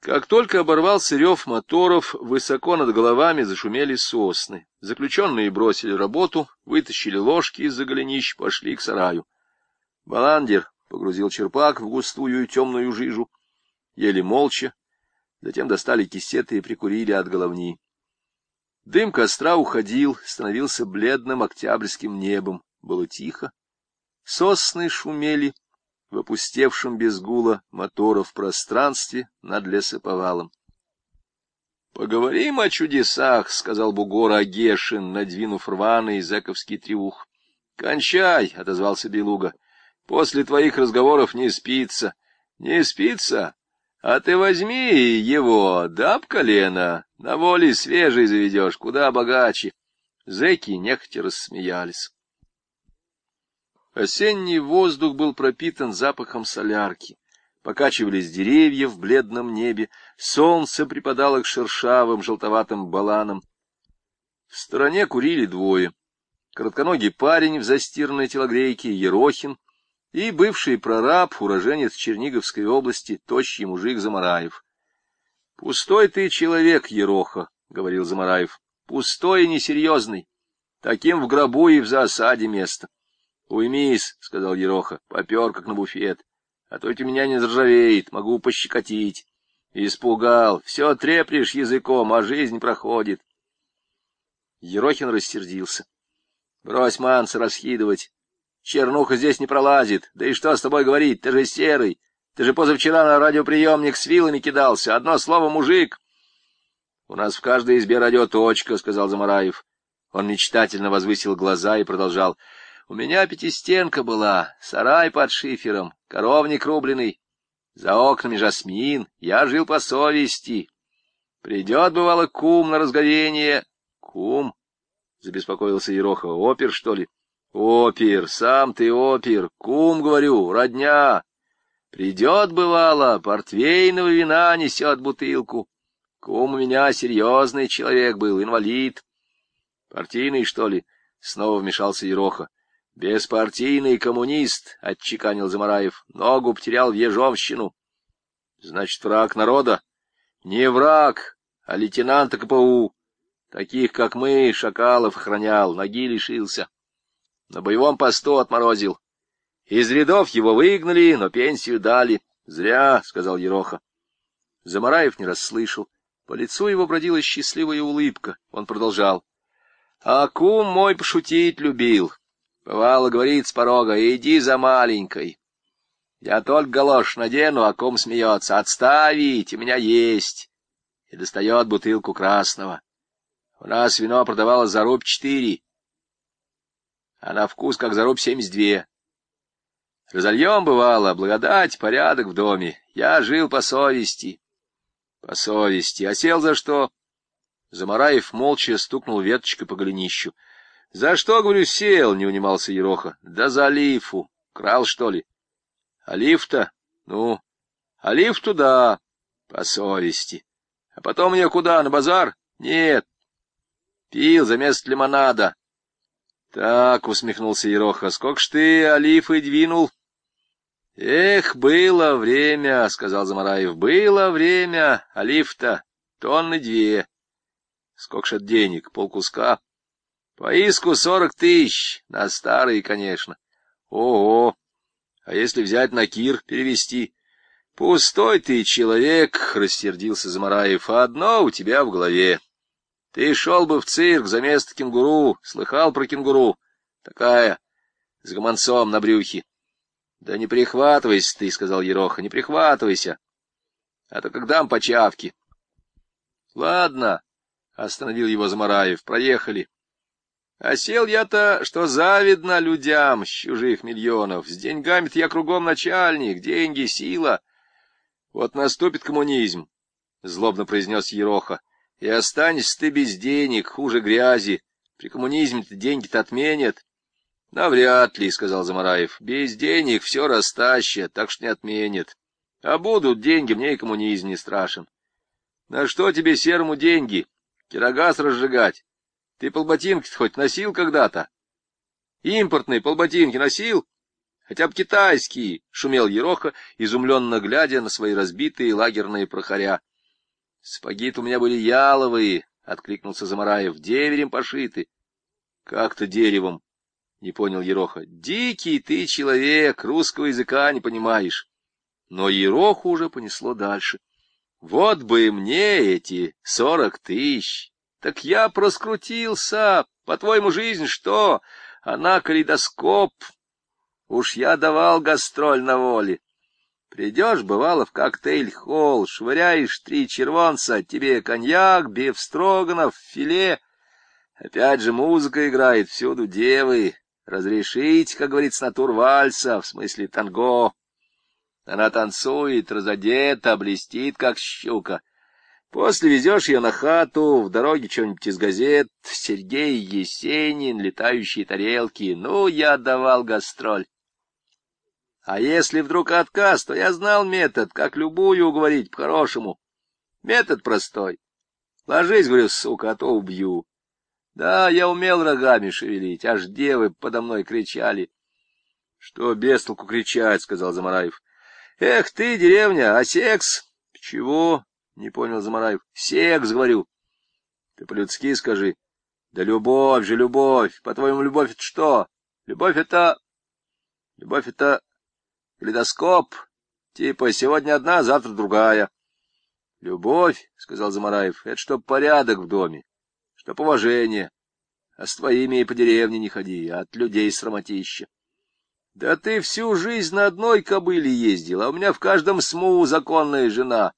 Как только оборвался рев моторов, высоко над головами зашумели сосны. Заключенные бросили работу, вытащили ложки из-за голенищ, пошли к сараю. Баландер погрузил черпак в густую и темную жижу, ели молча, затем достали кисеты и прикурили от головни. Дым костра уходил, становился бледным октябрьским небом, было тихо. Сосны шумели, в опустевшем без гула моторов пространстве над лесоповалом. — Поговорим о чудесах, — сказал бугор Агешин, надвинув рваный зэковский триух. — Кончай, — отозвался Белуга. — После твоих разговоров не спится. — Не спится? А ты возьми его, даб колено, на воле свежий заведешь, куда богаче. Зэки нехотя рассмеялись. Осенний воздух был пропитан запахом солярки. Покачивались деревья в бледном небе, солнце припадало к шершавым желтоватым баланам. В стороне курили двое. Коротконогий парень в застиранной телогрейке, Ерохин, и бывший прораб, уроженец Черниговской области, тощий мужик Замараев. — Пустой ты человек, Ероха, — говорил Замараев, — пустой и несерьезный. Таким в гробу и в засаде место. — Уймись, — сказал Ероха, — попер, как на буфет. А то ведь у меня не заржавеет, могу пощекотить. Испугал. Все треплешь языком, а жизнь проходит. Ерохин рассердился. Брось манса расхидывать. Чернуха здесь не пролазит. Да и что с тобой говорить, ты же серый. Ты же позавчера на радиоприемник с вилами кидался. Одно слово «мужик». — У нас в каждой избе радиоточка, — сказал Замараев. Он мечтательно возвысил глаза и продолжал. У меня пятистенка была, сарай под шифером, коровник рубленый. За окнами жасмин, я жил по совести. Придет, бывало, кум на разговение. Кум? — забеспокоился Ероха. — Опер, что ли? — Опер, сам ты опер. Кум, говорю, родня. Придет, бывало, портвейного вина несет бутылку. Кум у меня серьезный человек был, инвалид. — Партийный, что ли? — снова вмешался Ероха. — Беспартийный коммунист, — отчеканил Замараев, — ногу потерял в Ежовщину. — Значит, враг народа? — Не враг, а лейтенант КПУ. Таких, как мы, Шакалов охранял, ноги лишился. На боевом посту отморозил. Из рядов его выгнали, но пенсию дали. — Зря, — сказал Ероха. Замараев не расслышал. По лицу его бродила счастливая улыбка. Он продолжал. — А кум мой пошутить любил. Бывало, говорит с порога, иди за маленькой. Я только галош надену, а ком смеется. Отставить, у меня есть. И достает бутылку красного. У нас вино продавалось за руб четыре, а на вкус как за руб семьдесят две. Разольем, бывало, благодать, порядок в доме. Я жил по совести. По совести. А сел за что? Замараев молча стукнул веточкой по голенищу. — За что, говорю, сел? — не унимался Ероха. — Да за лифу. Крал, что ли? — А лифта? Ну, а лифту, да, по совести. А потом мне куда, на базар? Нет. Пил за место лимонада. — Так, — усмехнулся Ероха, — сколько ж ты олифы двинул? — Эх, было время, — сказал Замараев, — было время, олиф-то тонны две. — Сколько ж это денег? Полкуска? По иску сорок тысяч, на старые, конечно. Ого! А если взять на кир, перевести? Пустой ты человек, — рассердился Замараев, — а одно у тебя в голове. Ты шел бы в цирк за место кенгуру, слыхал про кенгуру? Такая, с гомонцом на брюхе. — Да не прихватывайся ты, — сказал Ероха, — не прихватывайся. А то как дам по чавке. — Ладно, — остановил его Замараев, — проехали. А сел я-то, что завидно людям с чужих миллионов. С деньгами-то я кругом начальник, деньги — сила. Вот наступит коммунизм, — злобно произнес Ероха, — и останешься ты без денег, хуже грязи. При коммунизме-то деньги-то отменят. — Навряд ли, — сказал Замараев, — без денег все растащат, так что не отменят. А будут деньги, мне и коммунизм не страшен. На что тебе серому деньги? Кирогаз разжигать? Ты полботинки хоть носил когда-то? Импортные полботинки носил? Хотя бы китайские, — шумел Ероха, изумленно глядя на свои разбитые лагерные прохоря. — Сапоги-то у меня были яловые, — откликнулся Замараев, — деверем пошиты. — Как-то деревом, — не понял Ероха. — Дикий ты человек, русского языка не понимаешь. Но Ероху уже понесло дальше. — Вот бы мне эти сорок тысяч! Так я проскрутился. По-твоему, жизнь что? Она калейдоскоп. Уж я давал гастроль на воле. Придешь, бывало, в коктейль-холл, швыряешь три червонца, тебе коньяк, бифстроганов, филе. Опять же музыка играет, всюду девы. Разрешить, как говорится, натур вальса, в смысле танго. Она танцует, разодета, блестит, как щука. После везешь ее на хату, в дороге что-нибудь из газет, Сергей Есенин, летающие тарелки. Ну, я давал гастроль. А если вдруг отказ, то я знал метод, как любую уговорить по-хорошему. Метод простой. Ложись, говорю, сука, а то убью. Да, я умел рогами шевелить, аж девы подо мной кричали. — Что без толку кричать, — сказал Замараев. — Эх ты, деревня, а секс? — Чего? — не понял Замараев. — Секс, говорю. — Ты по-людски скажи. — Да любовь же, любовь. По-твоему, любовь — это что? Любовь — это... Любовь — это Калейдоскоп. Типа сегодня одна, завтра другая. — Любовь, — сказал Замараев, — это чтоб порядок в доме, чтоб уважение. А с твоими и по деревне не ходи, а от людей срамотища. Да ты всю жизнь на одной кобыле ездил, а у меня в каждом сму законная жена.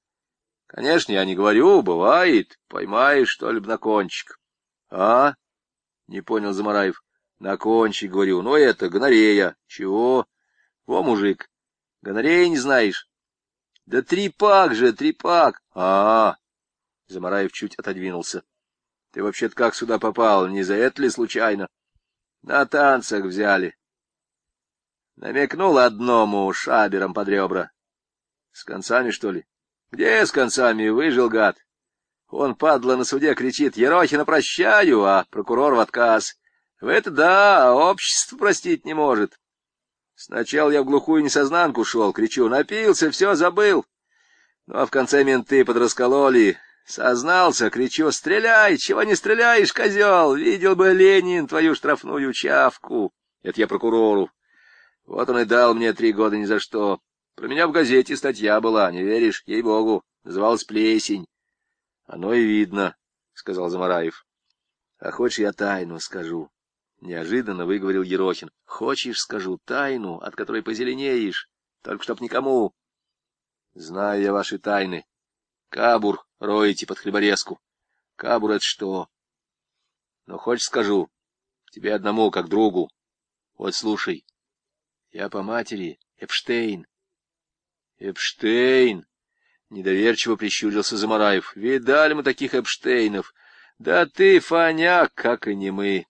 Конечно, я не говорю, бывает, поймаешь что-либо на кончик. — А? — не понял Замараев. — На кончик, говорю, ну это, гонорея. — Чего? — Во, мужик, Гонорея не знаешь? Да трипак же, трипак. А, -а, -а. Замараев чуть отодвинулся. Ты вообще-то как сюда попал? Не за это ли случайно? На танцах взяли. Намекнул одному шабером под ребра. С концами, что ли? Где с концами? Выжил гад. Он, падла, на суде кричит, Ерохина прощаю, а прокурор в отказ. В это да, а общество простить не может. Сначала я в глухую несознанку шел, кричу, напился, все забыл. Ну, а в конце менты подраскололи. Сознался, кричу, стреляй, чего не стреляешь, козел, видел бы Ленин твою штрафную чавку. Это я прокурору. Вот он и дал мне три года ни за что. Про меня в газете статья была, не веришь, ей-богу, называлась «Плесень». Оно и видно, — сказал Замараев. А хочешь, я тайну скажу. Неожиданно выговорил Ерохин. — Хочешь, скажу тайну, от которой позеленеешь, только чтоб никому. — Знаю я ваши тайны. Кабур роете под хлеборезку. Кабур — это что? Но хочешь, скажу, тебе одному, как другу. Вот слушай, я по матери Эпштейн. — Эпштейн! — недоверчиво прищурился Замараев. — Видали мы таких Эпштейнов. Да ты, Фаняк, как и не мы.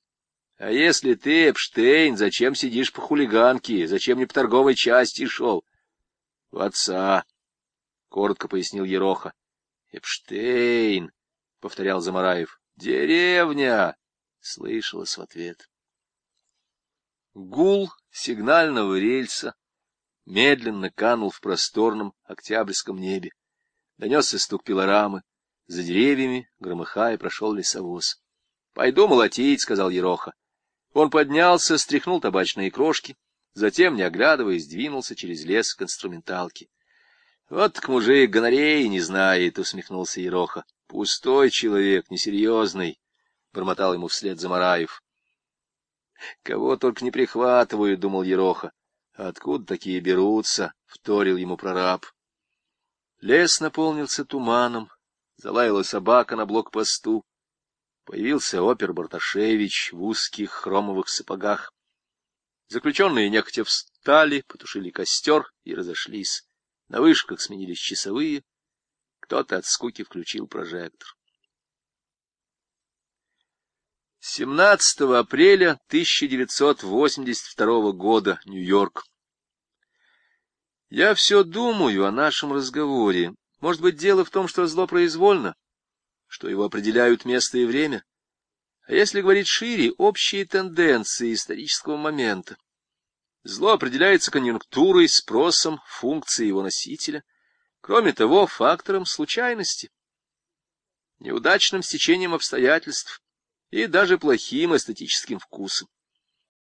А если ты, Эпштейн, зачем сидишь по хулиганке, зачем не по торговой части шел? — В отца, — коротко пояснил Ероха. — Эпштейн, — повторял Замараев. — Деревня, — слышалось в ответ. Гул сигнального рельса медленно канул в просторном октябрьском небе. Донесся стук пилорамы. За деревьями, громыхая, прошел лесовоз. — Пойду молотить, — сказал Ероха. Он поднялся, стряхнул табачные крошки, затем, не оглядываясь, двинулся через лес к инструменталке. — Вот к мужик гонореи не знает, — усмехнулся Ероха. — Пустой человек, несерьезный, — бормотал ему вслед Замараев. — Кого только не прихватывают, — думал Ероха. — Откуда такие берутся? — вторил ему прораб. Лес наполнился туманом, залаяла собака на блокпосту. Появился опер Барташевич в узких хромовых сапогах. Заключенные нехотя встали, потушили костер и разошлись. На вышках сменились часовые. Кто-то от скуки включил прожектор. 17 апреля 1982 года, Нью-Йорк. Я все думаю о нашем разговоре. Может быть, дело в том, что зло произвольно? что его определяют место и время, а если говорить шире, общие тенденции исторического момента. Зло определяется конъюнктурой, спросом, функцией его носителя, кроме того, фактором случайности. неудачным стечением обстоятельств и даже плохим эстетическим вкусом.